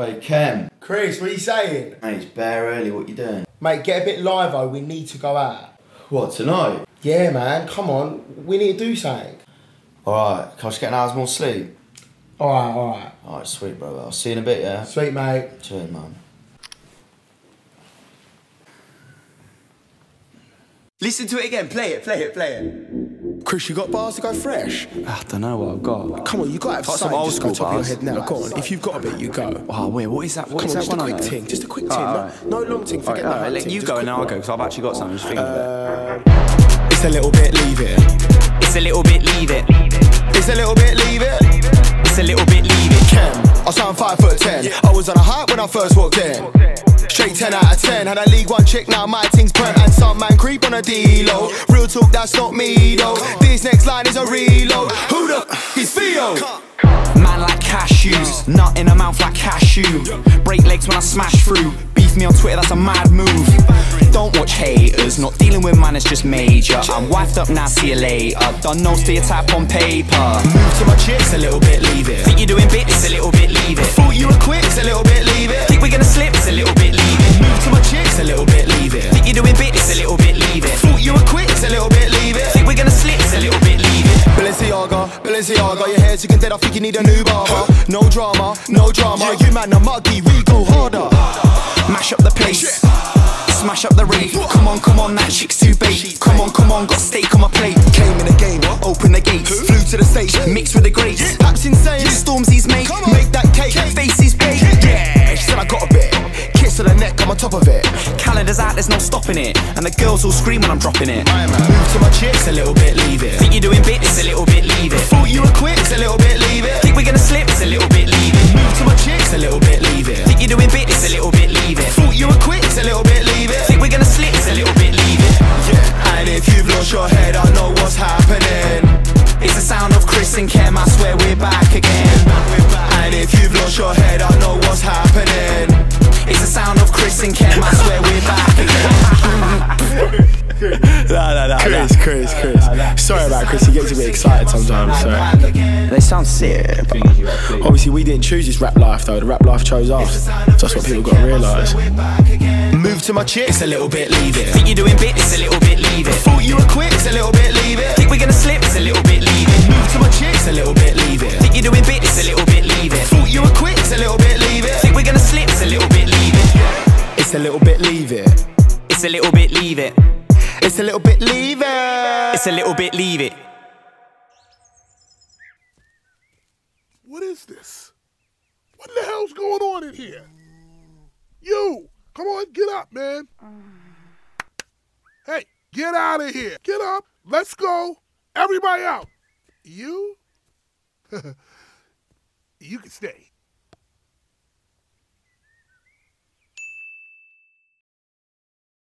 Hey, Kem. Chris, what are you saying? Hey, it's bare early. What you doing? Mate, get a bit live though. We need to go out. What, tonight? Yeah, man. Come on. We need to do something. Alright, can I just get an hour's more sleep? Alright, alright. Alright, sweet, brother. I'll see you in a bit, yeah? Sweet, mate. Cheers, man. Listen to it again. Play it, play it, play it. Chris, you got bars to go fresh? I don't know what I've got. Come on, you got to have Got some something old just go school top of bars. your head now. Go on, if you've got a bit, you go. Oh, wait, what is that? What Come is on, that just a one I quick know? thing, just a quick right. No, no long thing, forget right, that. let you go and then I'll go because I've actually got something. Just think of uh, It's a little bit, leave it. It's a little bit, leave it. It's a little bit, leave it. It's a little bit, leave it. Kem, I sound five foot ten. I was on a hype when I first walked in. Straight 10 out of 10. Had a League One chick, now my thing's burnt. And some man creep on a D-Lo. Real talk, that's not me though. This next line is a reload. Who the is Theo? Man like cashews, nut in a mouth like cashew. Break legs when I smash through. Beef me on Twitter, that's a mad move. Don't watch haters, not dealing with man, it's just major. I'm wifed up now, see you later. Done no stereotype on paper. Move to my chicks a little bit, leave it. Think you're doing bits, a little bit, leave it. Thought you were quick, a little bit, Balenciaga, Balenciaga, your hair's looking dead. I think you need a new barber. No drama, no drama. You man are muggy, we go harder. Mash up the place. Smash up the rave. Come on, come on, that chick's too bait. Come on, come on, got steak on my plate. Came in the game, Open the gates. flew to the stage, Mixed with the grapes. Paps insane. Stormzy's mate. Make that cake, Faces bait. Yeah, she said I got a bit. Kiss to the neck, I'm on top of it. Calendar's out, there's no stopping it. And the girls all scream when I'm dropping it. Move to my chicks a little bit, leave it. Think you're doing bits, a little bit, a little bit, leave it. Thought you were quick, it's a little bit, leave it. Think we're gonna slip, a little bit, leave it. Yeah, and if you've lost your head, I know what's happening. It's the sound of Chris and Kem, I swear we're back again. And if you've lost your head, I know what's happening. It's the sound of Chris and Kem, I swear we're back again. No, no, no. Chris, Chris, Chris. Sorry about Chris, he gets a bit excited sometimes. Sorry. They sound sick. Obviously, we didn't choose this rap life though. The rap life chose us. That's what people got to realise. Move to my chicks a little bit, leave it. Think you're doing bits, It's a little bit, leave it. Thought you were quick, it's a little bit, leave it. Think we're gonna slip, it's a little bit, leave it. Move to my chicks a little bit, leave it. Think you're doing bits, It's a little bit, leave it. Thought you were quick, it's a little bit, leave it. Think we're gonna slip, it's a little bit, leave it. It's a little bit, leave it. It's a little bit, leave it. It's a little bit, leave it. It's a little bit, leave it. What is this? What the hell's going on in here? You, come on, get up, man. Hey, get out of here. Get up. Let's go. Everybody out. You? you can stay.